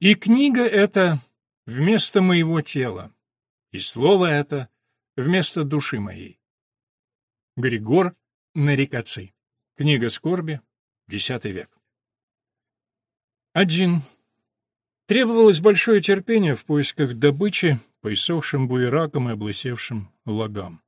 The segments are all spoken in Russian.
И книга эта вместо моего тела, и слово это вместо души моей. Григор Нарикаций. Книга скорби, X век. Один. Требовалось большое терпение в поисках добычи по иссохшим буеракам и облысевшим лагам.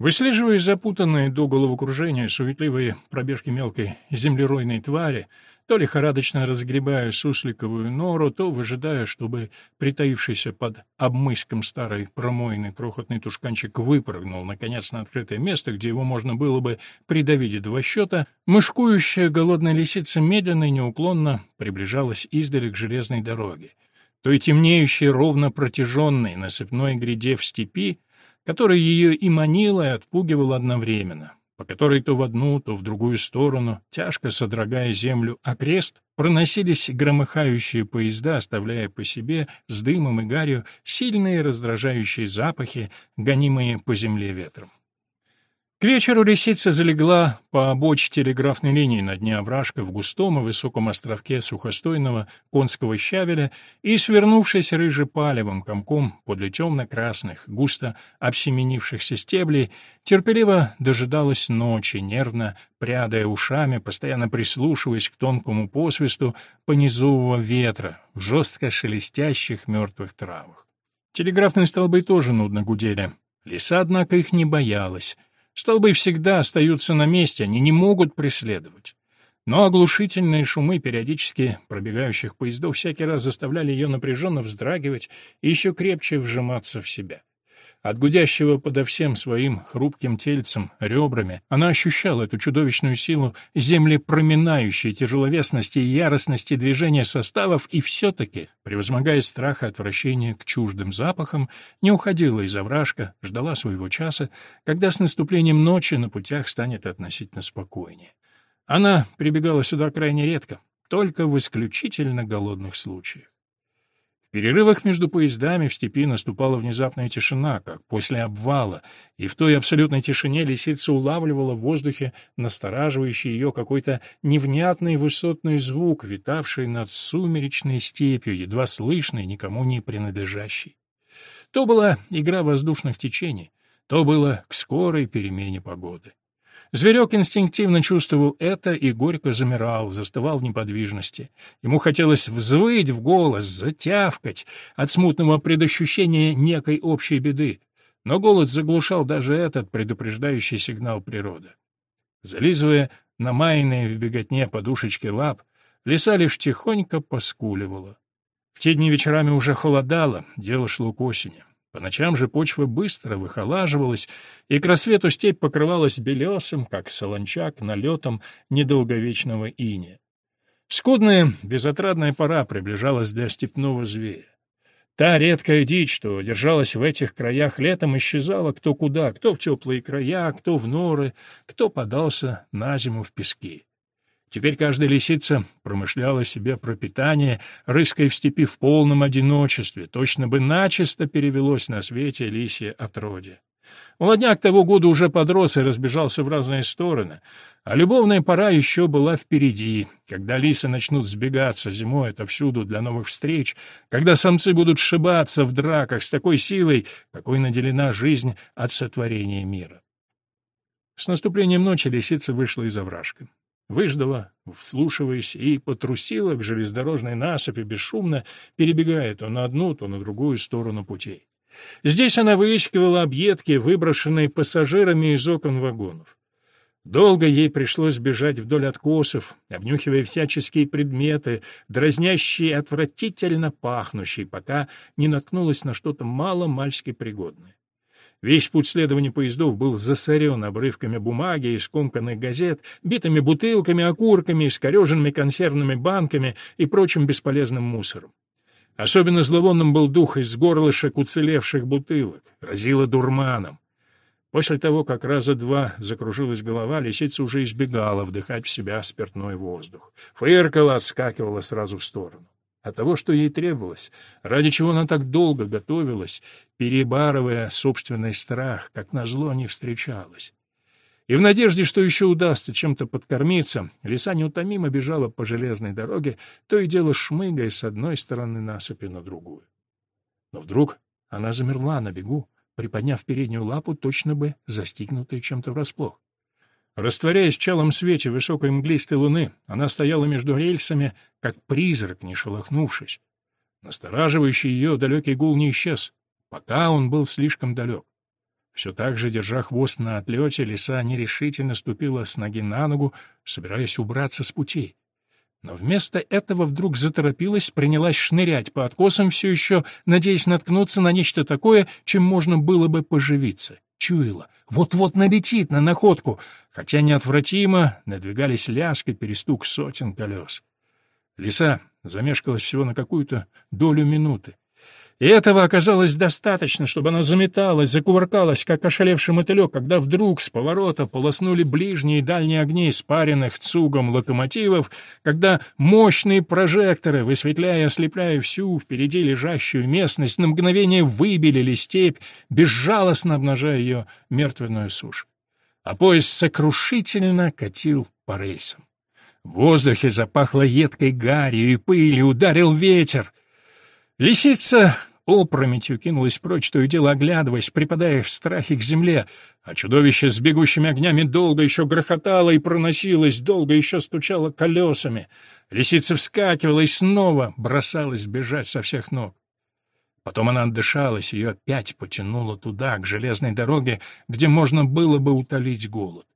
Выслеживая запутанные до головокружения суетливые пробежки мелкой землеройной твари, то лихорадочно разгребая сусликовую нору, то выжидая, чтобы притаившийся под обмыском старой промойный крохотный тушканчик выпрыгнул, наконец, на открытое место, где его можно было бы придавить два счета, мышкующая голодная лисица медленно и неуклонно приближалась издали к железной дороге, той темнеющей ровно протяженной насыпной гряде в степи, которая ее и манила, и отпугивала одновременно по которой то в одну, то в другую сторону, тяжко содрогая землю окрест, проносились громыхающие поезда, оставляя по себе с дымом и гарью сильные раздражающие запахи, гонимые по земле ветром. К вечеру лисица залегла по обочь телеграфной линии на дне овражка в густом и высоком островке сухостойного конского щавеля и, свернувшись рыжепалевым комком подле темно-красных, густо обсеменившихся стеблей, терпеливо дожидалась ночи, нервно прядая ушами, постоянно прислушиваясь к тонкому посвисту понизового ветра в жестко шелестящих мертвых травах. Телеграфные столбы тоже нудно гудели. Лиса, однако, их не боялась — Столбы всегда остаются на месте, они не могут преследовать. Но оглушительные шумы периодически пробегающих поездов всякий раз заставляли ее напряженно вздрагивать и еще крепче вжиматься в себя. От гудящего подо всем своим хрупким тельцем, ребрами, она ощущала эту чудовищную силу землепроминающей тяжеловесности и яростности движения составов, и все-таки, превозмогая страх и отвращение к чуждым запахам, не уходила из овражка, ждала своего часа, когда с наступлением ночи на путях станет относительно спокойнее. Она прибегала сюда крайне редко, только в исключительно голодных случаях. В перерывах между поездами в степи наступала внезапная тишина, как после обвала, и в той абсолютной тишине лисица улавливала в воздухе настораживающий ее какой-то невнятный высотный звук, витавший над сумеречной степью, едва слышный, никому не принадлежащий. То была игра воздушных течений, то было к скорой перемене погоды. Зверек инстинктивно чувствовал это и горько замирал, застывал в неподвижности. Ему хотелось взвыть в голос, затявкать от смутного предощущения некой общей беды. Но голод заглушал даже этот предупреждающий сигнал природы. Зализывая намаянные в беготне подушечки лап, лиса лишь тихонько поскуливала. В те дни вечерами уже холодало, дело шло к осени. По ночам же почва быстро выхолаживалась, и к рассвету степь покрывалась белесым, как солончак, налетом недолговечного иния. Скудная, безотрадная пора приближалась для степного зверя. Та редкая дичь, что держалась в этих краях летом, исчезала кто куда, кто в теплые края, кто в норы, кто подался на зиму в пески. Теперь каждая лисица промышляла себе пропитание, рыская в степи в полном одиночестве, точно бы начисто перевелось на свете лисье отродье. Молодняк того года уже подрос и разбежался в разные стороны, а любовная пора еще была впереди, когда лисы начнут сбегаться зимой отовсюду для новых встреч, когда самцы будут сшибаться в драках с такой силой, какой наделена жизнь от сотворения мира. С наступлением ночи лисица вышла из овражка. Выждала, вслушиваясь, и потрусила к железнодорожной насыпи, бесшумно перебегая то на одну, то на другую сторону путей. Здесь она выискивала объедки, выброшенные пассажирами из окон вагонов. Долго ей пришлось бежать вдоль откосов, обнюхивая всяческие предметы, дразнящие отвратительно пахнущие, пока не наткнулась на что-то мало-мальски пригодное. Весь путь следования поездов был засорен обрывками бумаги и скомканных газет, битыми бутылками, окурками, искореженными консервными банками и прочим бесполезным мусором. Особенно зловонным был дух из горлышек уцелевших бутылок, разило дурманом. После того, как раза два закружилась голова, лисица уже избегала вдыхать в себя спиртной воздух. Фыркала, отскакивала сразу в сторону от того, что ей требовалось, ради чего она так долго готовилась, перебарывая собственный страх, как назло не встречалась. И в надежде, что еще удастся чем-то подкормиться, лиса неутомимо бежала по железной дороге, то и дело шмыгая с одной стороны насыпи на другую. Но вдруг она замерла на бегу, приподняв переднюю лапу, точно бы застигнутая чем-то врасплох. Растворяясь в чалом свете высокой мглистой луны, она стояла между рельсами, как призрак, не шелохнувшись. Настораживающий ее далекий гул не исчез, пока он был слишком далек. Все так же, держа хвост на отлете, лиса нерешительно ступила с ноги на ногу, собираясь убраться с путей. Но вместо этого вдруг заторопилась, принялась шнырять по откосам, все еще надеясь наткнуться на нечто такое, чем можно было бы поживиться. Чуяла. Вот-вот налетит на находку, хотя неотвратимо надвигались лязг и перестук сотен колес. Лиса замешкалась всего на какую-то долю минуты. И этого оказалось достаточно, чтобы она заметалась, закувыркалась, как ошалевший мотылек, когда вдруг с поворота полоснули ближние и дальние огни спаренных цугом локомотивов, когда мощные прожекторы, высветляя и ослепляя всю впереди лежащую местность, на мгновение выбелили степь, безжалостно обнажая ее мертвенную сушь. А поезд сокрушительно катил по рельсам. В воздухе запахло едкой гарью и пылью, ударил ветер. Лисица опрометью кинулась прочь, то и дело оглядываясь, припадая в страхе к земле, а чудовище с бегущими огнями долго еще грохотало и проносилось, долго еще стучало колесами. Лисица вскакивала и снова бросалась бежать со всех ног. Потом она отдышалась, ее опять потянуло туда, к железной дороге, где можно было бы утолить голод.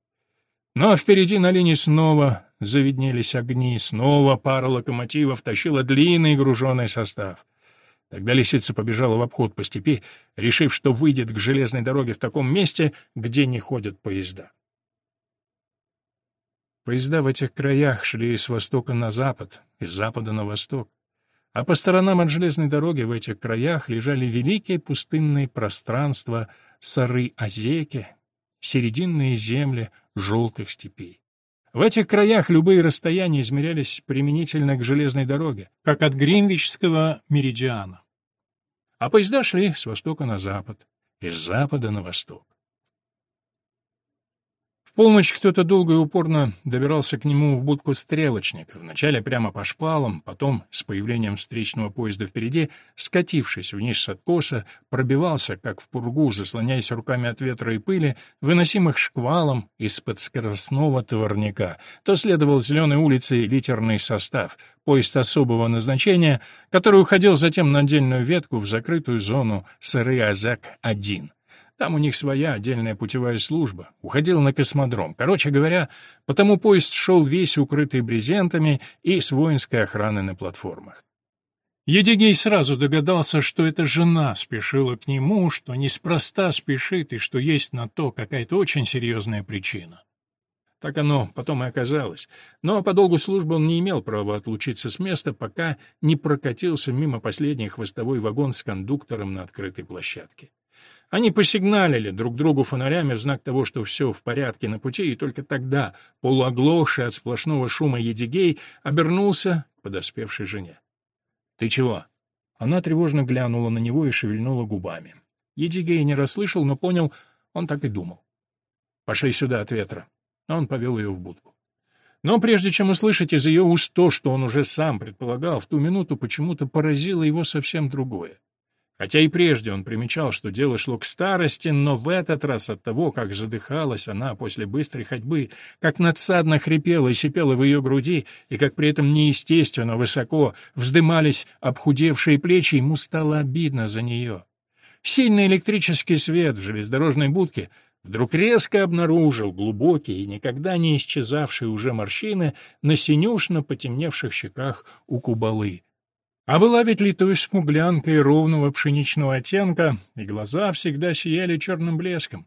Но впереди на линии снова завиднелись огни, снова пара локомотивов тащила длинный груженный состав. Тогда лисица побежала в обход по степи, решив, что выйдет к железной дороге в таком месте, где не ходят поезда. Поезда в этих краях шли с востока на запад, из запада на восток. А по сторонам от железной дороги в этих краях лежали великие пустынные пространства Сары-Азеки, серединные земли желтых степей. В этих краях любые расстояния измерялись применительно к железной дороге, как от Гринвичского меридиана а поезда шли с востока на запад, из запада на восток. Полночь кто-то долго и упорно добирался к нему в будку стрелочника, вначале прямо по шпалам, потом, с появлением встречного поезда впереди, скатившись вниз с откоса, пробивался, как в пургу, заслоняясь руками от ветра и пыли, выносимых шквалом из-под скоростного товарняка. То следовал зеленой улицей литерный состав, поезд особого назначения, который уходил затем на отдельную ветку в закрытую зону Сыры-Азак-1. Там у них своя отдельная путевая служба. Уходил на космодром. Короче говоря, потому поезд шел весь укрытый брезентами и с воинской охраной на платформах. Едигей сразу догадался, что эта жена спешила к нему, что неспроста спешит и что есть на то какая-то очень серьезная причина. Так оно потом и оказалось. Но по долгу службы он не имел права отлучиться с места, пока не прокатился мимо последний хвостовой вагон с кондуктором на открытой площадке. Они посигналили друг другу фонарями в знак того, что все в порядке на пути, и только тогда, полуоглохший от сплошного шума Едигей, обернулся подоспевшей жене. — Ты чего? Она тревожно глянула на него и шевельнула губами. Едигей не расслышал, но понял, он так и думал. — Пошли сюда от ветра. Он повел ее в будку. Но прежде чем услышать из ее уст то, что он уже сам предполагал, в ту минуту почему-то поразило его совсем другое. Хотя и прежде он примечал, что дело шло к старости, но в этот раз от того, как задыхалась она после быстрой ходьбы, как надсадно хрипела и сипела в ее груди, и как при этом неестественно высоко вздымались обхудевшие плечи, ему стало обидно за нее. Сильный электрический свет в железнодорожной будке вдруг резко обнаружил глубокие и никогда не исчезавшие уже морщины на синюшно потемневших щеках у кубалы. А была ведь литой смуглянкой ровного пшеничного оттенка, и глаза всегда сияли черным блеском.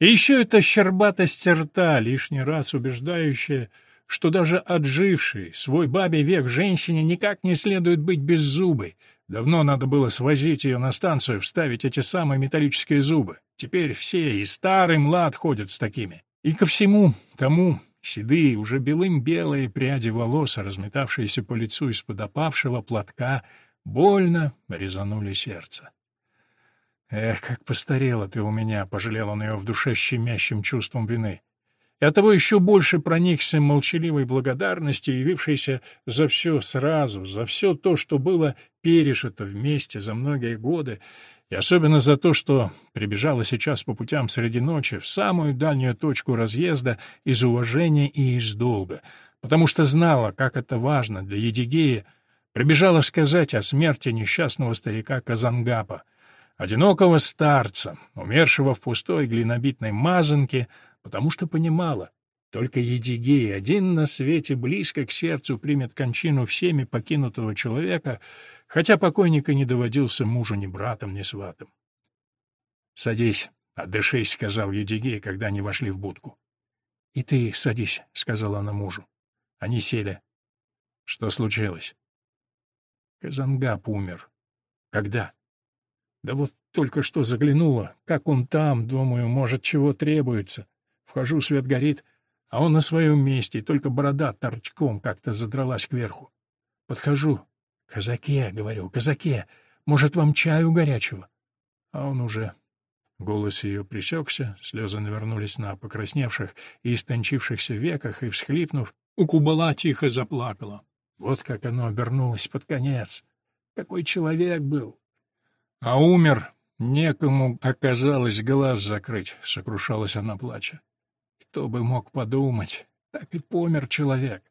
И еще эта щербатость рта, лишний раз убеждающая, что даже отжившей свой бабий век женщине никак не следует быть беззубой. Давно надо было свозить ее на станцию, вставить эти самые металлические зубы. Теперь все, и старый, млад ходят с такими. И ко всему тому Седые, уже белым-белые пряди волос, разметавшиеся по лицу из-под опавшего платка, больно резанули сердце. «Эх, как постарела ты у меня!» — пожалел он ее в душе щемящим чувством вины. и оттого еще больше проникся молчаливой благодарностью, явившейся за все сразу, за все то, что было пережито вместе за многие годы, и особенно за то, что прибежала сейчас по путям среди ночи в самую дальнюю точку разъезда из уважения и из долга, потому что знала, как это важно для Едигея, прибежала сказать о смерти несчастного старика Казангапа, одинокого старца, умершего в пустой глинобитной мазанке, потому что понимала, только Едигей один на свете близко к сердцу примет кончину всеми покинутого человека, хотя покойника не доводился мужу ни братом, ни сватом. — Садись, отдышись, — сказал Едигей, когда они вошли в будку. — И ты садись, — сказала она мужу. Они сели. — Что случилось? — Казангап умер. — Когда? — Да вот только что заглянула. Как он там, думаю, может, чего требуется. Вхожу, свет горит, а он на своем месте, только борода торчком как-то задралась кверху. Подхожу. «Казаке», — говорю, — «казаке, может, вам чаю горячего?» А он уже... Голос ее пресекся, слезы навернулись на покрасневших и истончившихся веках, и, всхлипнув, у Кубала тихо заплакала. Вот как оно обернулось под конец. Какой человек был! А умер, некому оказалось глаз закрыть, — сокрушалась она, плача. Кто бы мог подумать, так и помер человек.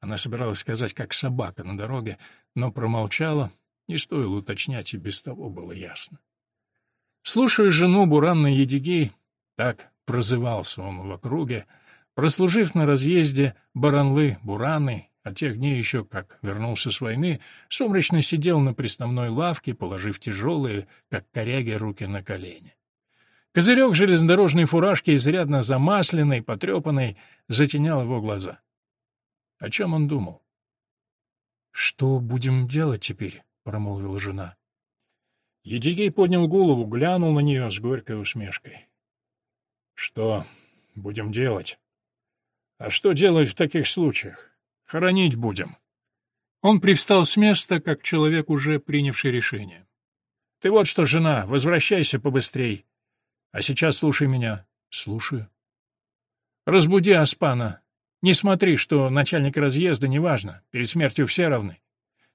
Она собиралась сказать, как собака на дороге, но промолчала, не стоило уточнять, и без того было ясно. Слушая жену Буранна Едигей, так прозывался он в округе, прослужив на разъезде Баранлы Бураны, от тех дней еще, как вернулся с войны, сумрачно сидел на приставной лавке, положив тяжелые, как коряги, руки на колени. Козырек железнодорожной фуражки, изрядно замасленный, потрепанный, затенял его глаза. О чем он думал? — Что будем делать теперь? — промолвила жена. Едигей поднял голову, глянул на нее с горькой усмешкой. — Что будем делать? А что делать в таких случаях? Хоронить будем. Он привстал с места, как человек, уже принявший решение. — Ты вот что, жена, возвращайся побыстрей. А сейчас слушай меня. Слушаю. Разбуди Аспана. Не смотри, что начальник разъезда неважно, перед смертью все равны.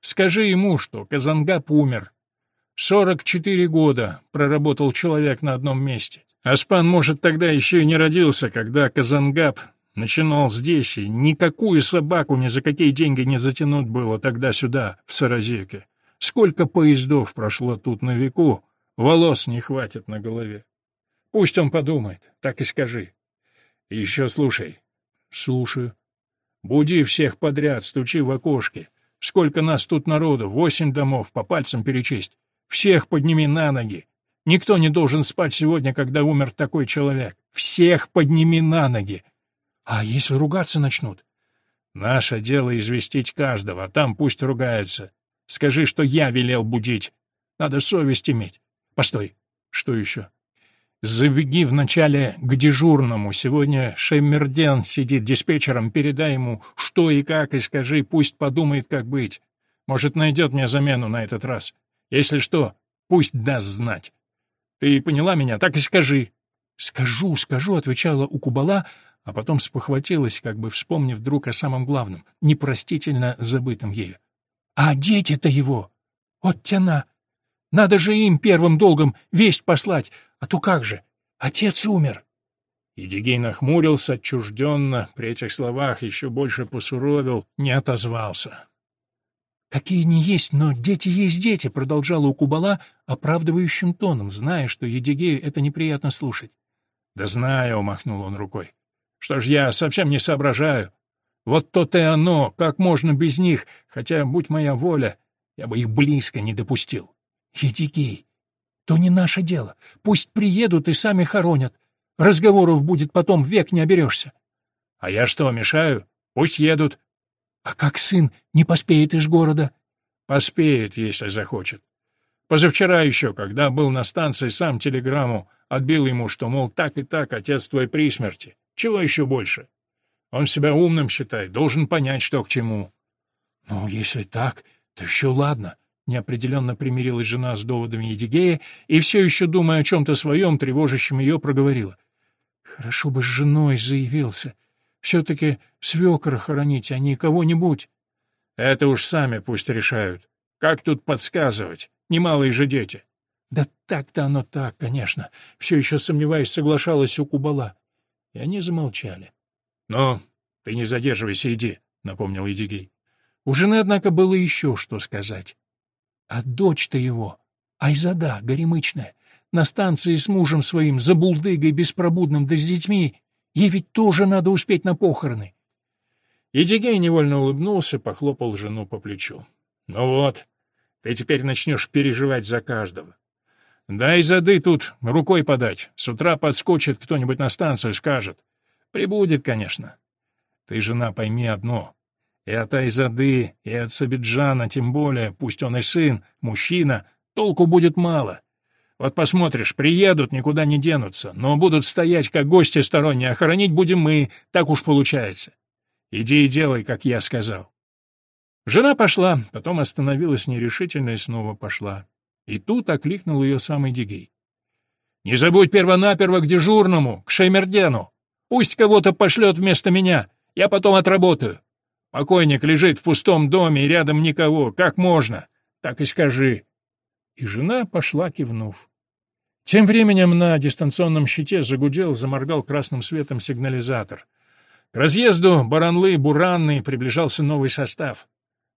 Скажи ему, что Казангап умер. Сорок четыре года проработал человек на одном месте. Аспан, может, тогда еще и не родился, когда Казангап начинал здесь, и никакую собаку ни за какие деньги не затянуть было тогда сюда, в Саразеке. Сколько поездов прошло тут на веку, волос не хватит на голове. Пусть он подумает, так и скажи. Еще слушай. Слушаю. Буди всех подряд, стучи в окошки. Сколько нас тут народу, восемь домов, по пальцам перечесть. Всех подними на ноги. Никто не должен спать сегодня, когда умер такой человек. Всех подними на ноги. А если ругаться начнут? Наше дело известить каждого, а там пусть ругаются. Скажи, что я велел будить. Надо совесть иметь. Постой. Что еще? Забеги вначале к дежурному. Сегодня Шемерден сидит диспетчером. Передай ему, что и как, и скажи, пусть подумает, как быть. Может, найдет мне замену на этот раз. Если что, пусть даст знать. Ты поняла меня? Так и скажи. Скажу, скажу, отвечала Укубала, а потом спохватилась, как бы вспомнив вдруг о самом главном, непростительно забытом ею. А дети-то его! Вот тяна! Надо же им первым долгом весть послать, а то как же? Отец умер. Едигей нахмурился отчужденно, при этих словах еще больше посуровил, не отозвался. «Какие не есть, но дети есть дети», — продолжала Укубала оправдывающим тоном, зная, что Едигею это неприятно слушать. «Да знаю», — махнул он рукой. «Что ж я совсем не соображаю. Вот то-то и оно, как можно без них, хотя, будь моя воля, я бы их близко не допустил». «Едигей, то не наше дело. Пусть приедут и сами хоронят. Разговоров будет потом, век не оберешься. — А я что, мешаю? Пусть едут. — А как сын не поспеет из города? — Поспеет, если захочет. Позавчера еще, когда был на станции, сам телеграмму отбил ему, что, мол, так и так, отец твой при смерти. Чего еще больше? Он себя умным считает, должен понять, что к чему. — Ну, если так, то еще ладно. Неопределенно примирилась жена с доводами Едигея и все еще, думая о чем-то своем, тревожащем ее, проговорила. Хорошо бы с женой заявился. Все-таки свекра хоронить, а не кого-нибудь. Это уж сами пусть решают. Как тут подсказывать? Немалые же дети. Да так-то оно так, конечно. Все еще сомневаясь, соглашалась у Кубала. И они замолчали. — Ну, ты не задерживайся, иди, — напомнил Идигей. У жены, однако, было еще что сказать. А дочь-то его, Айзада, горемычная, на станции с мужем своим, за булдыгой беспробудным да с детьми, ей ведь тоже надо успеть на похороны. Идигей невольно улыбнулся, похлопал жену по плечу. — Ну вот, ты теперь начнешь переживать за каждого. Дай зады тут рукой подать. С утра подскочит кто-нибудь на станцию, скажет. Прибудет, конечно. Ты, жена, пойми одно. И от Айзады, и от Сабиджана, тем более, пусть он и сын, мужчина, толку будет мало. Вот посмотришь, приедут, никуда не денутся, но будут стоять, как гости сторонние, хоронить будем мы, так уж получается. Иди и делай, как я сказал. Жена пошла, потом остановилась нерешительно и снова пошла. И тут окликнул ее самый Дигей. «Не забудь первонаперво к дежурному, к Шеймердену. Пусть кого-то пошлет вместо меня, я потом отработаю. Покойник лежит в пустом доме, и рядом никого. Как можно? Так и скажи». И жена пошла, кивнув. Тем временем на дистанционном щите загудел, заморгал красным светом сигнализатор. К разъезду Баранлы-Буранный приближался новый состав.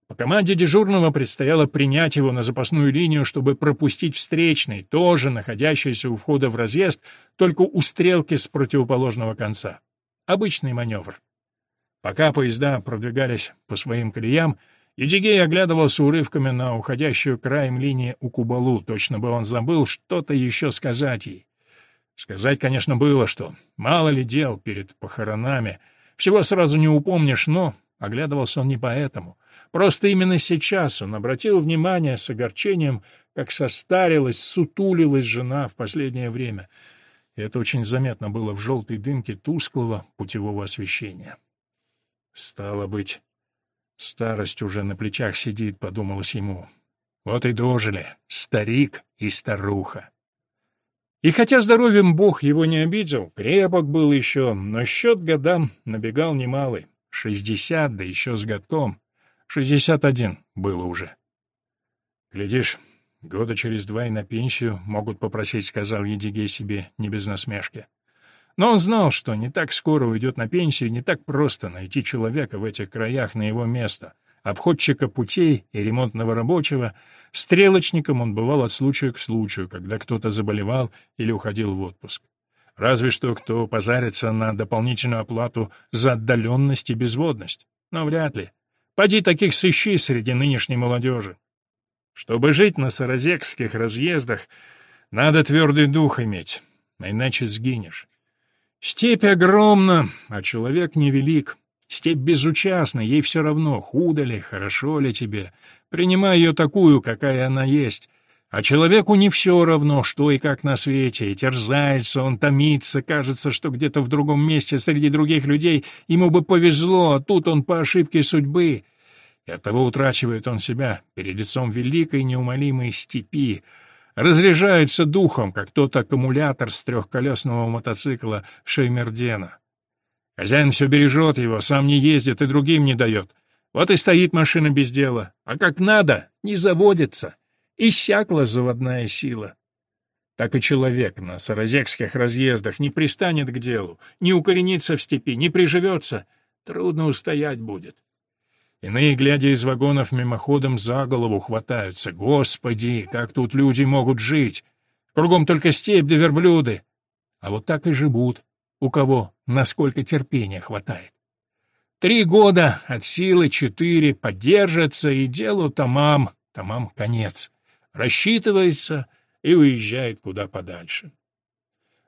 По команде дежурного предстояло принять его на запасную линию, чтобы пропустить встречный, тоже находящийся у входа в разъезд, только у стрелки с противоположного конца. Обычный маневр. Пока поезда продвигались по своим колеям, Едигей оглядывался урывками на уходящую краем линии у Кубалу, точно бы он забыл что-то еще сказать ей. Сказать, конечно, было что. Мало ли дел перед похоронами. Всего сразу не упомнишь, но оглядывался он не поэтому — Просто именно сейчас он обратил внимание с огорчением, как состарилась, сутулилась жена в последнее время. И это очень заметно было в желтой дымке тусклого путевого освещения. «Стало быть, старость уже на плечах сидит», — подумалось ему. «Вот и дожили, старик и старуха». И хотя здоровьем Бог его не обидел, крепок был еще, но счет годам набегал немалый — шестьдесят, да еще с годком. Шестьдесят один было уже. Глядишь, года через два и на пенсию могут попросить, сказал Едигей себе, не без насмешки. Но он знал, что не так скоро уйдет на пенсию, не так просто найти человека в этих краях на его место. Обходчика путей и ремонтного рабочего, стрелочником он бывал от случая к случаю, когда кто-то заболевал или уходил в отпуск. Разве что кто позарится на дополнительную оплату за отдаленность и безводность. Но вряд ли. Поди таких сыщи среди нынешней молодежи. Чтобы жить на саразекских разъездах, надо твердый дух иметь, иначе сгинешь. Степь огромна, а человек невелик. Степь безучастна, ей все равно, худо ли, хорошо ли тебе. Принимай ее такую, какая она есть. А человеку не все равно, что и как на свете, и терзается он, томится, кажется, что где-то в другом месте среди других людей ему бы повезло, а тут он по ошибке судьбы. И оттого утрачивает он себя перед лицом великой неумолимой степи, разряжается духом, как тот аккумулятор с трехколесного мотоцикла Шеймердена. Хозяин все бережет его, сам не ездит и другим не дает. Вот и стоит машина без дела, а как надо, не заводится. Иссякла заводная сила. Так и человек на саразекских разъездах не пристанет к делу, не укоренится в степи, не приживется. Трудно устоять будет. Иные, глядя из вагонов мимоходом, за голову хватаются. Господи, как тут люди могут жить! Кругом только степь да верблюды. А вот так и живут. У кого насколько терпения хватает. Три года, от силы четыре, поддержатся, и делу тамам, тамам конец рассчитывается и уезжает куда подальше.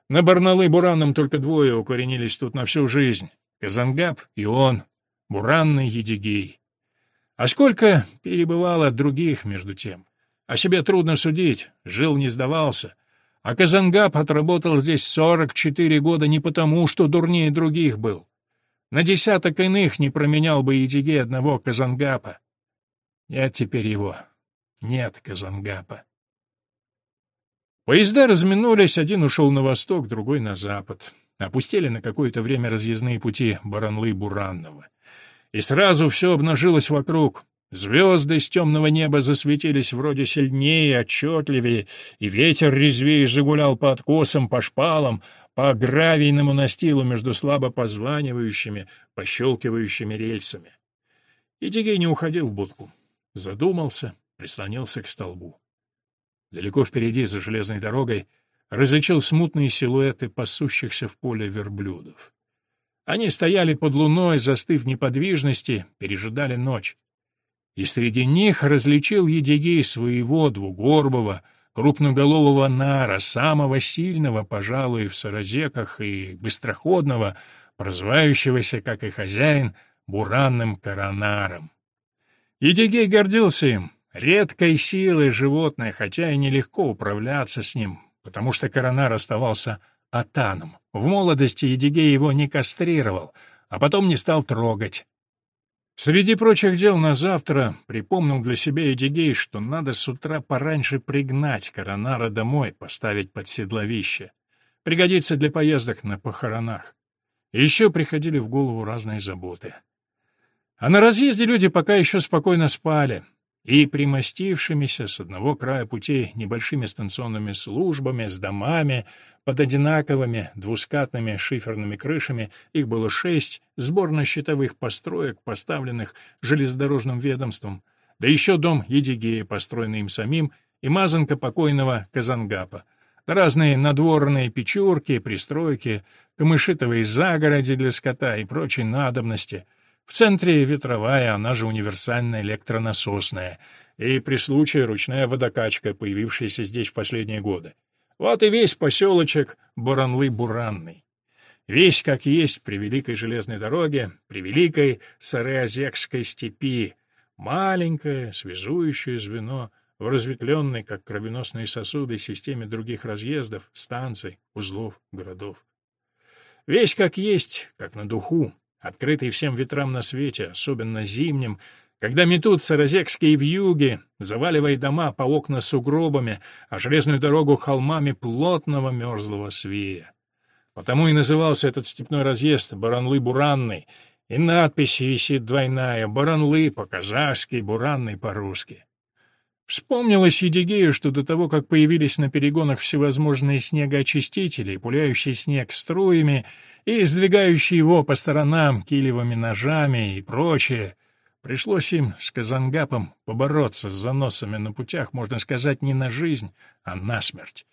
На Барналы Буранном только двое укоренились тут на всю жизнь — Казангаб и он, Буранный Едигей. А сколько перебывало других между тем? О себе трудно судить, жил не сдавался. А Казангаб отработал здесь сорок четыре года не потому, что дурнее других был. На десяток иных не променял бы Едигей одного Казангапа. Нет теперь его, нет Казангапа. Поезда разминулись, один ушел на восток, другой на запад. опустили на какое-то время разъездные пути Баранлы-Буранного. И сразу все обнажилось вокруг. Звезды с темного неба засветились вроде сильнее отчетливее, и ветер резвее загулял по откосам, по шпалам, по гравийному настилу между слабо позванивающими, пощелкивающими рельсами. И Дигей не уходил в будку. Задумался, прислонился к столбу. Далеко впереди, за железной дорогой, различил смутные силуэты пасущихся в поле верблюдов. Они стояли под луной, застыв в неподвижности, пережидали ночь. И среди них различил Едигей своего двугорбого, крупноголового нара, самого сильного, пожалуй, в саразеках и быстроходного, прозывающегося, как и хозяин, буранным коронаром. Едигей гордился им, редкой силой животное, хотя и нелегко управляться с ним, потому что коронар оставался атаном. В молодости Едигей его не кастрировал, а потом не стал трогать. Среди прочих дел на завтра припомнил для себя Эдигей, что надо с утра пораньше пригнать коронара домой, поставить под седловище. Пригодится для поездок на похоронах. Еще приходили в голову разные заботы. А на разъезде люди пока еще спокойно спали и примостившимися с одного края путей небольшими станционными службами, с домами, под одинаковыми двускатными шиферными крышами, их было шесть, сборно-щитовых построек, поставленных железнодорожным ведомством, да еще дом Едигея, построенный им самим, и мазанка покойного Казангапа, да разные надворные печурки, пристройки, камышитовые загороди для скота и прочие надобности — в центре ветровая, она же универсальная электронасосная, и при случае ручная водокачка, появившаяся здесь в последние годы. Вот и весь поселочек Буранлы-Буранный. Весь как есть при Великой железной дороге, при Великой Сареозекской степи, маленькое связующее звено в разветвленной, как кровеносные сосуды, системе других разъездов, станций, узлов, городов. Весь как есть, как на духу, открытый всем ветрам на свете, особенно зимним, когда метутся розекские вьюги, заваливая дома по окна сугробами, а железную дорогу холмами плотного мерзлого свея. Потому и назывался этот степной разъезд Баранлы-Буранный, и надпись висит двойная «Баранлы» по-казахски, «Буранный» по-русски. Вспомнилось Едигею, что до того, как появились на перегонах всевозможные снегоочистители, пуляющие снег струями, и сдвигающие его по сторонам килевыми ножами и прочее. Пришлось им с Казангапом побороться с заносами на путях, можно сказать, не на жизнь, а на смерть.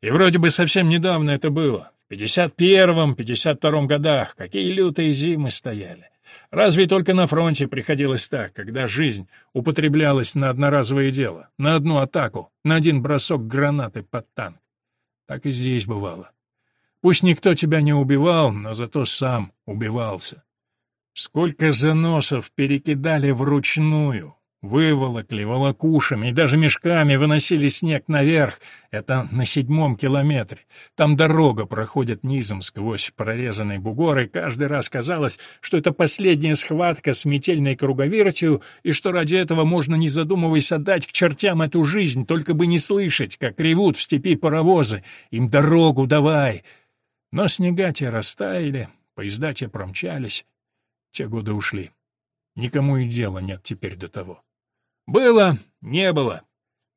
И вроде бы совсем недавно это было. В 51-м, 52-м годах какие лютые зимы стояли. Разве только на фронте приходилось так, когда жизнь употреблялась на одноразовое дело, на одну атаку, на один бросок гранаты под танк. Так и здесь бывало. Пусть никто тебя не убивал, но зато сам убивался. Сколько заносов перекидали вручную, выволокли волокушами и даже мешками выносили снег наверх. Это на седьмом километре. Там дорога проходит низом сквозь прорезанный бугор, и каждый раз казалось, что это последняя схватка с метельной круговертью, и что ради этого можно, не задумываясь, отдать к чертям эту жизнь, только бы не слышать, как ревут в степи паровозы. Им дорогу давай, но снега те растаяли, поезда те промчались, те годы ушли. Никому и дела нет теперь до того. Было, не было.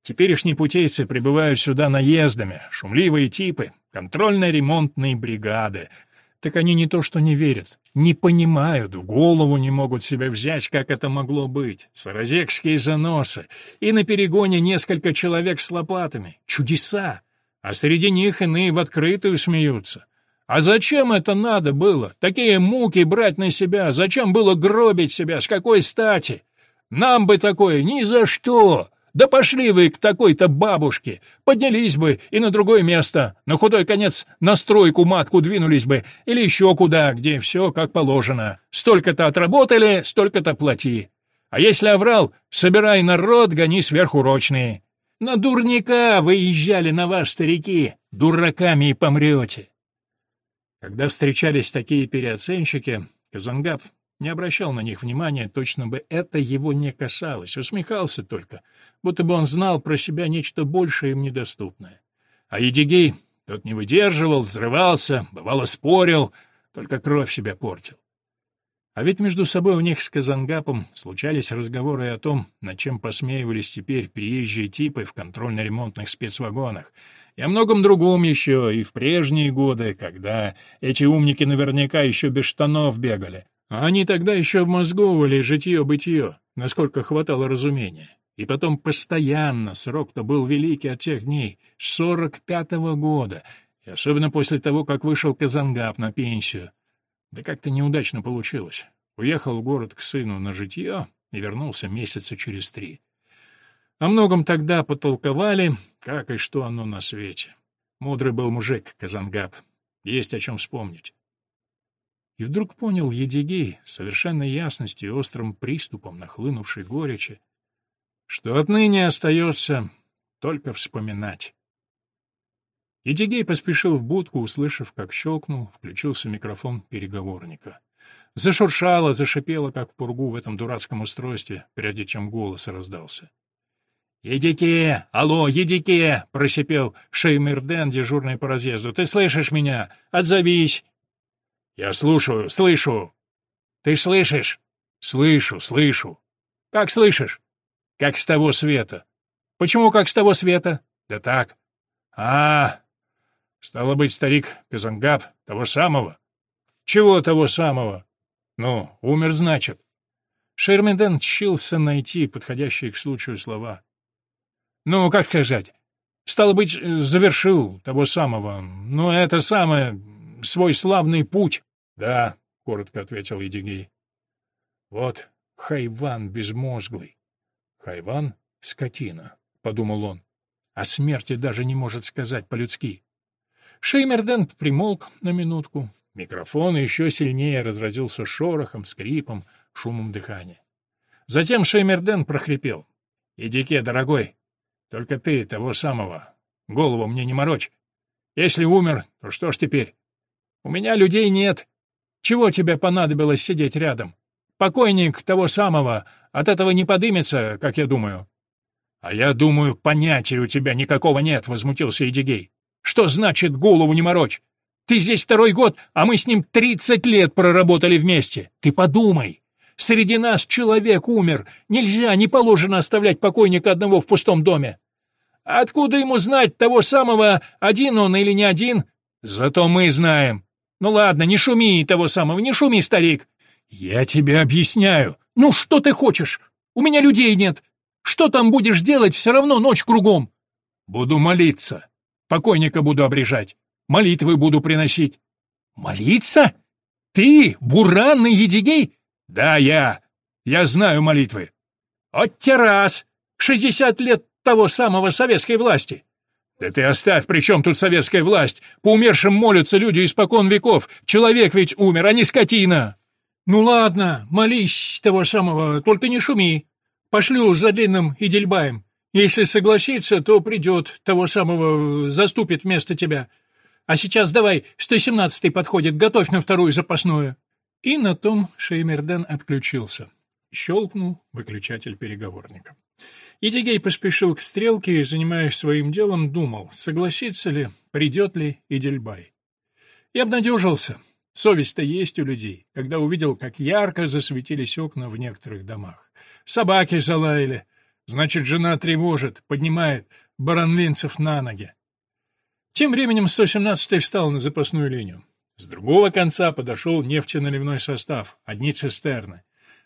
Теперешние путейцы прибывают сюда наездами, шумливые типы, контрольно-ремонтные бригады. Так они не то что не верят, не понимают, в голову не могут себе взять, как это могло быть. Саразекские заносы, и на перегоне несколько человек с лопатами. Чудеса! А среди них иные в открытую смеются. А зачем это надо было? Такие муки брать на себя? Зачем было гробить себя? С какой стати? Нам бы такое ни за что! Да пошли вы к такой-то бабушке, поднялись бы и на другое место, на худой конец на стройку матку двинулись бы, или еще куда, где все как положено. Столько-то отработали, столько-то плати. А если оврал, собирай народ, гони сверхурочные. На дурника выезжали на вас, старики, дураками и помрете. Когда встречались такие переоценщики, Казангаб не обращал на них внимания, точно бы это его не касалось, усмехался только, будто бы он знал про себя нечто большее им недоступное. А Едигей Тот не выдерживал, взрывался, бывало спорил, только кровь себя портил. А ведь между собой у них с Казангапом случались разговоры о том, над чем посмеивались теперь приезжие типы в контрольно-ремонтных спецвагонах, и о многом другом еще, и в прежние годы, когда эти умники наверняка еще без штанов бегали. А они тогда еще обмозговывали житье-бытие, насколько хватало разумения. И потом постоянно, срок-то был великий от тех дней, сорок пятого года, и особенно после того, как вышел Казангап на пенсию. Да как-то неудачно получилось. Уехал в город к сыну на житье и вернулся месяца через три. О многом тогда потолковали, как и что оно на свете. Мудрый был мужик, Казангап. Есть о чем вспомнить. И вдруг понял Едигей, совершенной ясностью и острым приступом нахлынувшей горечи, что отныне остается только вспоминать. Едигей поспешил в будку, услышав, как щелкнул, включился микрофон переговорника. Зашуршало, зашипело, как в пургу в этом дурацком устройстве, прежде чем голос раздался. «Едике! Алло, Едике!» — просипел Шеймерден, дежурный по разъезду. «Ты слышишь меня? Отзовись!» «Я слушаю, слышу!» «Ты слышишь?» «Слышу, слышу!» «Как слышишь?» «Как с того света!» «Почему как с того света?» «Да так!» «А, Стало быть, старик Казангаб того самого. Чего того самого? Ну, умер, значит. Шерменден чился найти подходящие к случаю слова. Ну, как сказать? Стало быть, завершил того самого. Ну, это самое, свой славный путь. Да, — коротко ответил Едигей. Вот хайван безмозглый. Хайван — скотина, — подумал он. О смерти даже не может сказать по-людски. Шеймерден примолк на минутку. Микрофон еще сильнее разразился шорохом, скрипом, шумом дыхания. Затем Шеймерден прохрипел. «Идике, дорогой, только ты того самого. Голову мне не морочь. Если умер, то что ж теперь? У меня людей нет. Чего тебе понадобилось сидеть рядом? Покойник того самого от этого не подымется, как я думаю». «А я думаю, понятия у тебя никакого нет», — возмутился Идигей. Что значит голову не морочь? Ты здесь второй год, а мы с ним тридцать лет проработали вместе. Ты подумай. Среди нас человек умер. Нельзя, не положено оставлять покойника одного в пустом доме. Откуда ему знать того самого, один он или не один? Зато мы знаем. Ну ладно, не шуми того самого, не шуми, старик. Я тебе объясняю. Ну что ты хочешь? У меня людей нет. Что там будешь делать, все равно ночь кругом. Буду молиться. Покойника буду обрежать, молитвы буду приносить. Молиться? Ты, буранный Едигей? Да, я. Я знаю молитвы. От террас. Шестьдесят лет того самого советской власти. Да ты оставь, при чем тут советская власть? По умершим молятся люди испокон веков. Человек ведь умер, а не скотина. Ну ладно, молись того самого, только не шуми. Пошлю за длинным и дельбаем. Если согласится, то придет, того самого заступит вместо тебя. А сейчас давай, 117-й подходит, готовь на вторую запасную». И на том Шеймерден отключился. Щелкнул выключатель переговорника. Идигей поспешил к стрелке и, занимаясь своим делом, думал, согласится ли, придет ли Идельбай. И обнадежился. Совесть-то есть у людей, когда увидел, как ярко засветились окна в некоторых домах. Собаки залаяли, Значит, жена тревожит, поднимает баранлинцев на ноги. Тем временем 117-й встал на запасную линию. С другого конца подошел нефтеналивной состав, одни цистерны.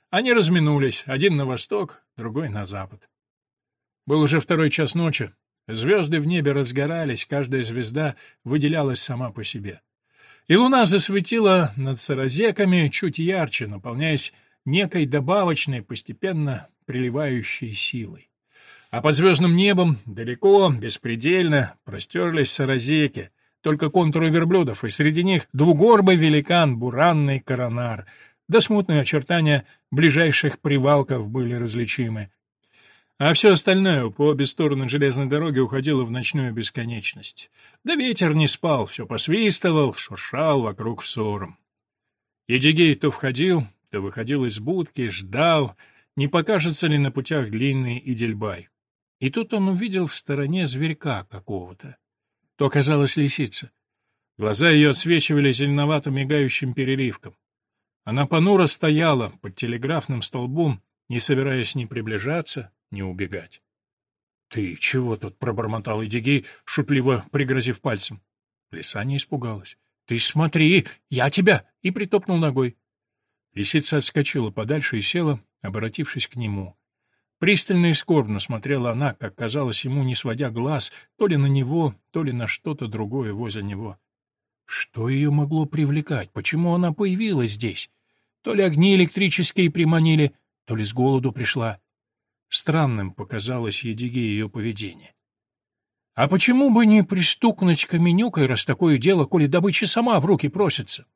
Они разминулись, один на восток, другой на запад. Был уже второй час ночи. Звезды в небе разгорались, каждая звезда выделялась сама по себе. И луна засветила над саразеками чуть ярче, наполняясь некой добавочной, постепенно приливающей силой. А под звездным небом, далеко, беспредельно, простерлись саразеки, только контуры верблюдов, и среди них двугорбый великан, буранный коронар, да смутные очертания ближайших привалков были различимы. А все остальное по обе стороны железной дороги уходило в ночную бесконечность. Да ветер не спал, все посвистывал, шуршал вокруг ссором. Едигей то входил, то выходил из будки, ждал, не покажется ли на путях длинный Идельбай. И тут он увидел в стороне зверька какого-то. то оказалась лисица. Глаза ее отсвечивали зеленовато мигающим переливком. Она понуро стояла под телеграфным столбом, не собираясь ни приближаться, ни убегать. — Ты чего тут? — пробормотал Эдигей, шутливо пригрозив пальцем. Лиса не испугалась. — Ты смотри, я тебя! — и притопнул ногой. Лисица отскочила подальше и села, обратившись к нему. Пристально и скорбно смотрела она, как казалось ему, не сводя глаз, то ли на него, то ли на что-то другое возле него. Что ее могло привлекать? Почему она появилась здесь? То ли огни электрические приманили, то ли с голоду пришла. Странным показалось Едиге ее поведение. А почему бы не пристукнуть каменюкой, раз такое дело, коли добыча сама в руки просится?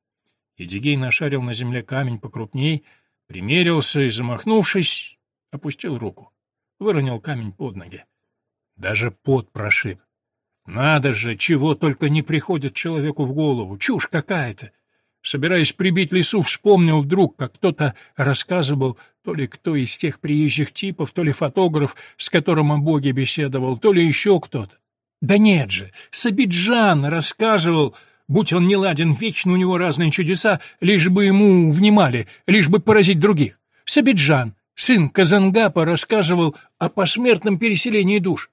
Едигей нашарил на земле камень покрупней, примерился и, замахнувшись, опустил руку. Выронил камень под ноги. Даже пот прошиб. Надо же, чего только не приходит человеку в голову. Чушь какая-то. Собираясь прибить лесу, вспомнил вдруг, как кто-то рассказывал, то ли кто из тех приезжих типов, то ли фотограф, с которым о Боге беседовал, то ли еще кто-то. Да нет же, Сабиджан рассказывал, будь он не ладен, вечно у него разные чудеса, лишь бы ему внимали, лишь бы поразить других. Сабиджан, сын Казангапа, рассказывал о посмертном переселении душ.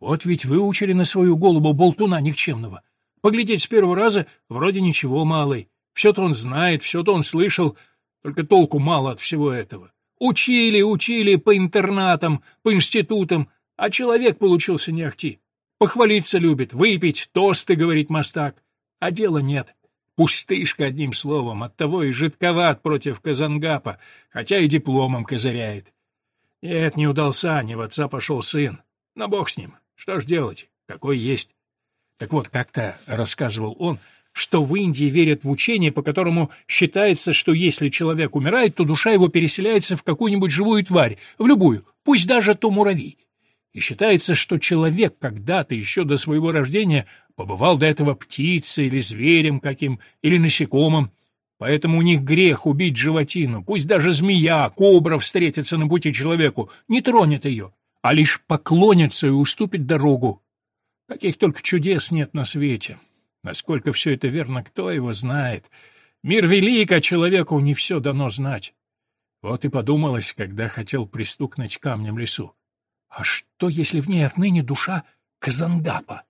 Вот ведь выучили на свою голову болтуна никчемного. Поглядеть с первого раза вроде ничего малый. Все-то он знает, все-то он слышал, только толку мало от всего этого. Учили, учили по интернатам, по институтам, а человек получился не ахти. Похвалиться любит, выпить, тосты, говорит мастак. А дела нет. Пустышка, одним словом, оттого и жидковат против Казангапа, хотя и дипломом козыряет. Нет, не удался, не в отца пошел сын. На бог с ним. Что ж делать? Какой есть. Так вот, как-то рассказывал он, что в Индии верят в учение, по которому считается, что если человек умирает, то душа его переселяется в какую-нибудь живую тварь, в любую, пусть даже то муравей. И считается, что человек когда-то еще до своего рождения побывал до этого птицей или зверем каким, или насекомым, Поэтому у них грех убить животину, пусть даже змея, кобра встретится на пути человеку, не тронет ее, а лишь поклонится и уступит дорогу. Каких только чудес нет на свете. Насколько все это верно, кто его знает. Мир велик, а человеку не все дано знать. Вот и подумалось, когда хотел пристукнуть камнем лесу. А что, если в ней отныне душа Казангапа?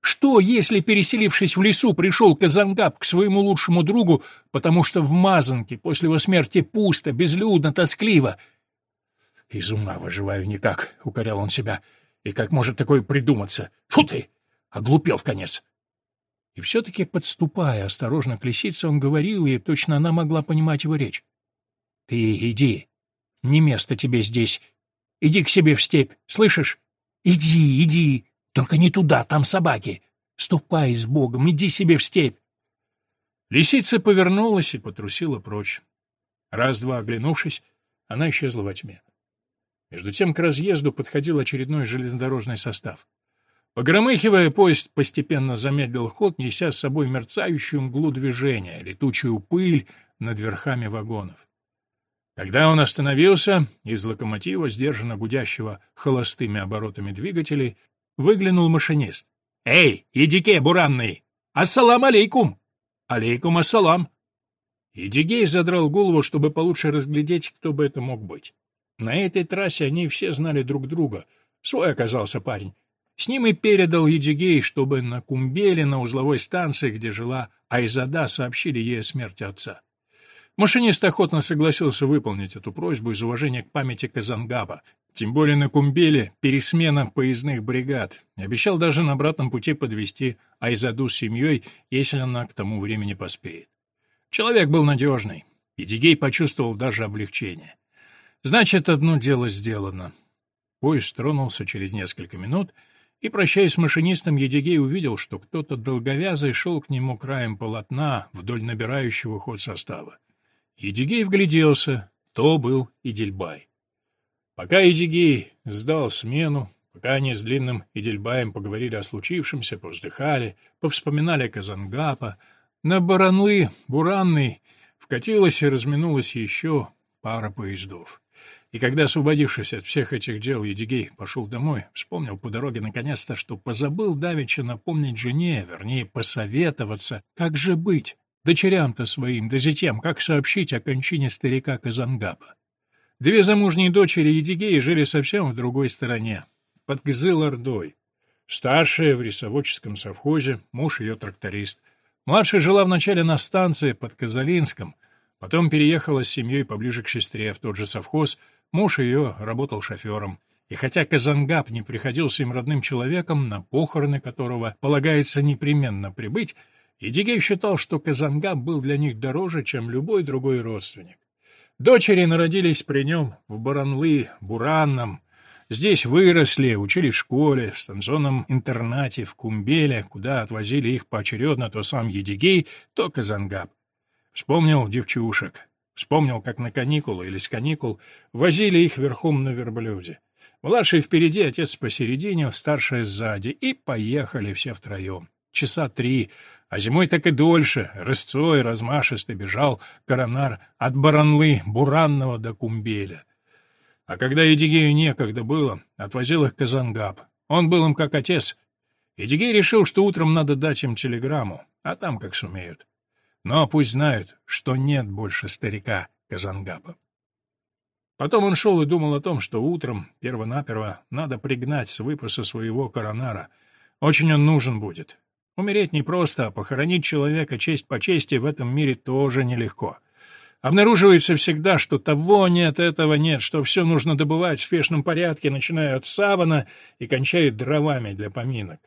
Что, если, переселившись в лесу, пришел Казангап к своему лучшему другу, потому что в Мазанке после его смерти пусто, безлюдно, тоскливо? Из ума выживаю никак, — укорял он себя. И как может такое придуматься? Фу ты! Оглупел в конец. И все-таки, подступая осторожно к лисице, он говорил ей, точно она могла понимать его речь. — Ты иди. Не место тебе здесь. Иди к себе в степь, слышишь? Иди, иди. Только не туда, там собаки. Ступай с Богом, иди себе в степь. Лисица повернулась и потрусила прочь. Раз-два оглянувшись, она исчезла во тьме. Между тем к разъезду подходил очередной железнодорожный состав. Погромыхивая, поезд постепенно замедлил ход, неся с собой мерцающую мглу движения, летучую пыль над верхами вагонов. Когда он остановился, из локомотива, сдержанно гудящего холостыми оборотами двигателей, выглянул машинист. «Эй, идике буранный! Ассалам алейкум!» «Алейкум ассалам!» Идигей задрал голову, чтобы получше разглядеть, кто бы это мог быть. На этой трассе они все знали друг друга. Свой оказался парень. С ним и передал Еджигей, чтобы на Кумбеле, на узловой станции, где жила Айзада, сообщили ей о смерти отца. Машинист охотно согласился выполнить эту просьбу из уважения к памяти Казангаба, тем более на Кумбеле пересмена поездных бригад. Обещал даже на обратном пути подвести Айзаду с семьей, если она к тому времени поспеет. Человек был надежный, и Дигей почувствовал даже облегчение. Значит, одно дело сделано. Поезд тронулся через несколько минут — и, прощаясь с машинистом, Едигей увидел, что кто-то долговязый шел к нему краем полотна вдоль набирающего ход состава. Едигей вгляделся, то был Идельбай. Пока Едигей сдал смену, пока они с длинным Идельбаем поговорили о случившемся, повздыхали, повспоминали Казангапа, на Баранлы, Буранный, вкатилась и разминулась еще пара поездов. И когда, освободившись от всех этих дел, Едигей пошел домой, вспомнил по дороге наконец-то, что позабыл давеча напомнить жене, вернее, посоветоваться, как же быть, дочерям-то своим, да зятям, как сообщить о кончине старика Казангаба. Две замужние дочери Едигея жили совсем в другой стороне, под Гзыл-Ордой. Старшая в рисоводческом совхозе, муж ее тракторист. Младшая жила вначале на станции под Казалинском, потом переехала с семьей поближе к сестре в тот же совхоз — Муж ее работал шофером. И хотя Казангаб не приходился им родным человеком, на похороны которого полагается непременно прибыть, Едигей считал, что Казангаб был для них дороже, чем любой другой родственник. Дочери народились при нем в Баранлы, Буранном. Здесь выросли, учили в школе, в станционном интернате, в Кумбеле, куда отвозили их поочередно то сам Едигей, то Казангаб. Вспомнил девчушек. Вспомнил, как на каникулы или с каникул возили их верхом на верблюде. Младший впереди, отец посередине, старшая сзади, и поехали все втроем. Часа три, а зимой так и дольше, рысцой размашисто бежал коронар от Баранлы, Буранного до Кумбеля. А когда Едигею некогда было, отвозил их Казангаб. Он был им как отец. Едигей решил, что утром надо дать им телеграмму, а там как сумеют. Но пусть знают, что нет больше старика Казангаба. Потом он шел и думал о том, что утром, перво-наперво, надо пригнать с выпаса своего коронара. Очень он нужен будет. Умереть непросто, а похоронить человека честь по чести в этом мире тоже нелегко. Обнаруживается всегда, что того нет, этого нет, что все нужно добывать в спешном порядке, начиная от савана и кончая дровами для поминок.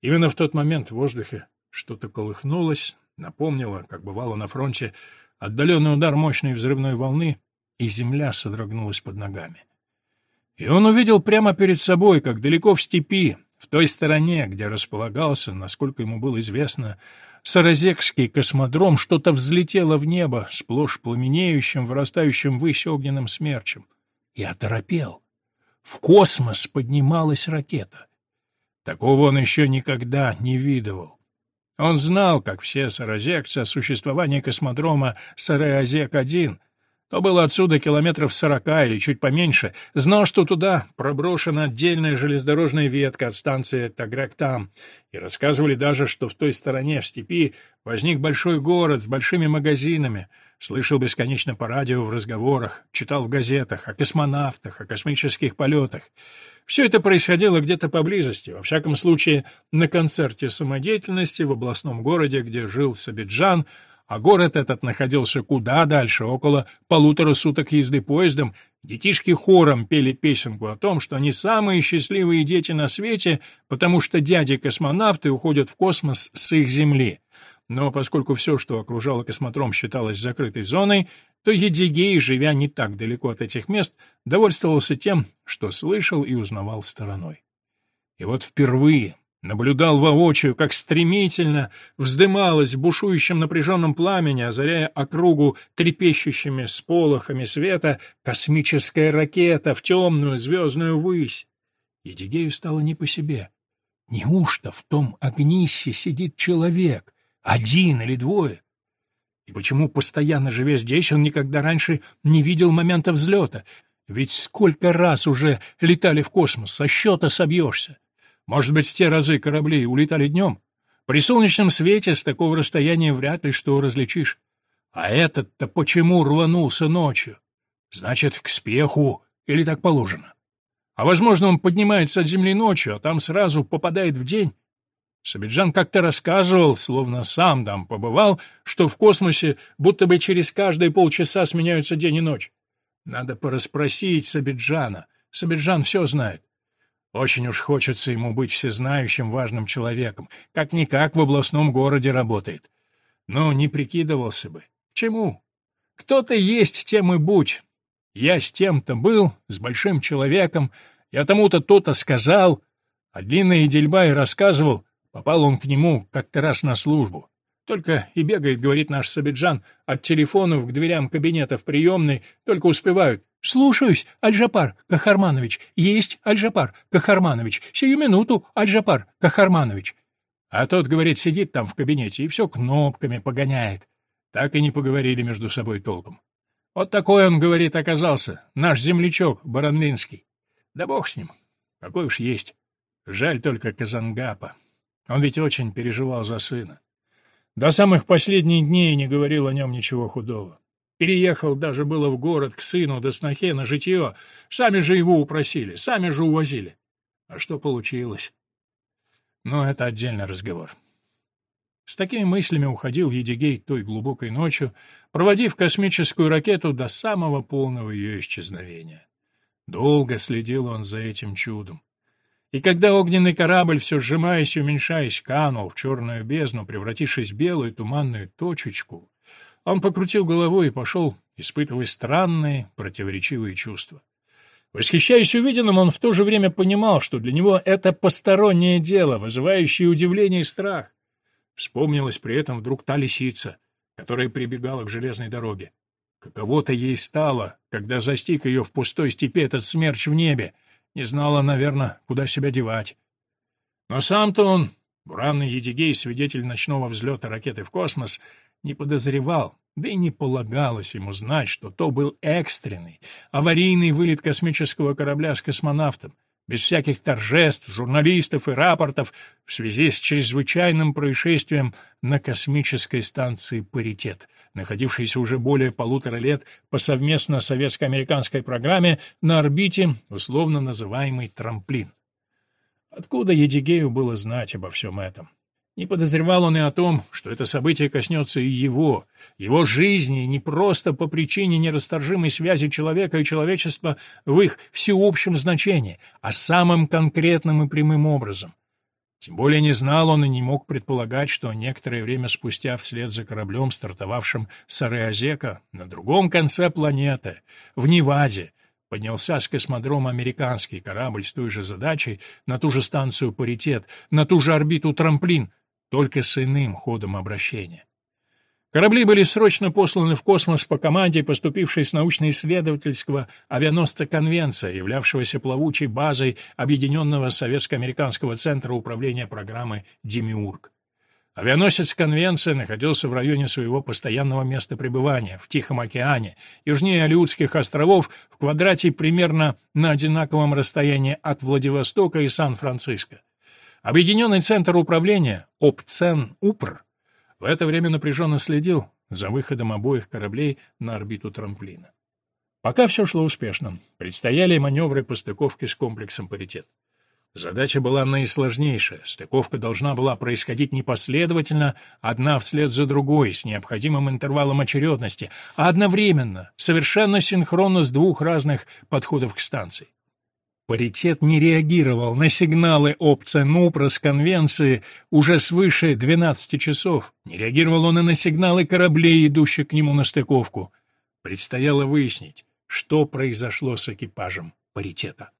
Именно в тот момент в воздухе что-то колыхнулось, напомнило, как бывало на фронте, отдаленный удар мощной взрывной волны, и земля содрогнулась под ногами. И он увидел прямо перед собой, как далеко в степи, в той стороне, где располагался, насколько ему было известно, Саразекский космодром, что-то взлетело в небо, сплошь пламенеющим, вырастающим ввысь огненным смерчем. И оторопел. В космос поднималась ракета. Такого он еще никогда не видывал. Он знал, как все саразекцы, о существовании космодрома Сареозек-1. То было отсюда километров сорока или чуть поменьше. Знал, что туда проброшена отдельная железнодорожная ветка от станции Таграктам. И рассказывали даже, что в той стороне, в степи, возник большой город с большими магазинами. Слышал бесконечно по радио в разговорах, читал в газетах о космонавтах, о космических полетах. Все это происходило где-то поблизости, во всяком случае, на концерте самодеятельности в областном городе, где жил Сабиджан, а город этот находился куда дальше, около полутора суток езды поездом, детишки хором пели песенку о том, что они самые счастливые дети на свете, потому что дяди-космонавты уходят в космос с их Земли. Но поскольку все, что окружало космодром, считалось закрытой зоной, то Едигей, живя не так далеко от этих мест, довольствовался тем, что слышал и узнавал стороной. И вот впервые наблюдал воочию, как стремительно вздымалась в бушующем напряженном пламени, озаряя округу трепещущими сполохами света, космическая ракета в темную звездную высь. Едигею стало не по себе. Неужто в том огнище сидит человек? Один или двое? И почему, постоянно живя здесь, он никогда раньше не видел момента взлета? Ведь сколько раз уже летали в космос, со счета собьешься. Может быть, в те разы корабли улетали днем? При солнечном свете с такого расстояния вряд ли что различишь. А этот-то почему рванулся ночью? Значит, к спеху, или так положено? А возможно, он поднимается от земли ночью, а там сразу попадает в день? Сабиджан как-то рассказывал, словно сам там побывал, что в космосе будто бы через каждые полчаса сменяются день и ночь. Надо порасспросить Сабиджана. Сабиджан все знает. Очень уж хочется ему быть всезнающим важным человеком. Как-никак в областном городе работает. Но не прикидывался бы. К чему? Кто-то есть, тем и будь. Я с тем-то был, с большим человеком, я тому-то то-то сказал, а длинный Эдельбай рассказывал, Попал он к нему как-то раз на службу. Только и бегает, говорит наш Сабиджан, от телефонов к дверям кабинета в приемной, только успевают. «Слушаюсь, Альжапар Кахарманович. Есть, Альжапар Кахарманович. Сию минуту, Альжапар Кахарманович». А тот, говорит, сидит там в кабинете и все кнопками погоняет. Так и не поговорили между собой толком. Вот такой он, говорит, оказался, наш землячок Баранлинский. Да бог с ним, какой уж есть. Жаль только Казангапа. Он ведь очень переживал за сына. До самых последних дней не говорил о нем ничего худого. Переехал даже было в город к сыну до снохе на житье. Сами же его упросили, сами же увозили. А что получилось? Но ну, это отдельный разговор. С такими мыслями уходил Едигей той глубокой ночью, проводив космическую ракету до самого полного ее исчезновения. Долго следил он за этим чудом. И когда огненный корабль, все сжимаясь и уменьшаясь, канул в черную бездну, превратившись в белую туманную точечку, он покрутил головой и пошел, испытывая странные, противоречивые чувства. Восхищаясь увиденным, он в то же время понимал, что для него это постороннее дело, вызывающее удивление и страх. Вспомнилась при этом вдруг та лисица, которая прибегала к железной дороге. Каково-то ей стало, когда застиг ее в пустой степи этот смерч в небе, не знала, наверное, куда себя девать. Но сам-то он, буранный Едигей, свидетель ночного взлета ракеты в космос, не подозревал, да и не полагалось ему знать, что то был экстренный, аварийный вылет космического корабля с космонавтом, без всяких торжеств, журналистов и рапортов в связи с чрезвычайным происшествием на космической станции «Паритет», находившийся уже более полутора лет по совместно советско-американской программе на орбите, условно называемый «Трамплин». Откуда Едигею было знать обо всем этом? Не подозревал он и о том, что это событие коснется и его, его жизни, не просто по причине нерасторжимой связи человека и человечества в их всеобщем значении, а самым конкретным и прямым образом. Тем более не знал он и не мог предполагать, что некоторое время спустя вслед за кораблем, стартовавшим с Ареозека, на другом конце планеты, в Неваде, поднялся с космодрома американский корабль с той же задачей на ту же станцию «Паритет», на ту же орбиту «Трамплин», только с иным ходом обращения. Корабли были срочно посланы в космос по команде, поступившей с научно-исследовательского авианосца «Конвенция», являвшегося плавучей базой Объединенного Советско-Американского Центра управления программы «Демиург». Авианосец «Конвенция» находился в районе своего постоянного места пребывания, в Тихом океане, южнее Алиутских островов, в квадрате примерно на одинаковом расстоянии от Владивостока и Сан-Франциско. Объединенный Центр управления, ОПЦЕН-УПР, в это время напряженно следил за выходом обоих кораблей на орбиту трамплина. Пока все шло успешно. Предстояли маневры по стыковке с комплексом «Паритет». Задача была наисложнейшая. Стыковка должна была происходить непоследовательно, одна вслед за другой, с необходимым интервалом очередности, а одновременно, совершенно синхронно с двух разных подходов к станции. Паритет не реагировал на сигналы опция НУПРа с конвенции уже свыше 12 часов. Не реагировал он и на сигналы кораблей, идущих к нему на стыковку. Предстояло выяснить, что произошло с экипажем паритета.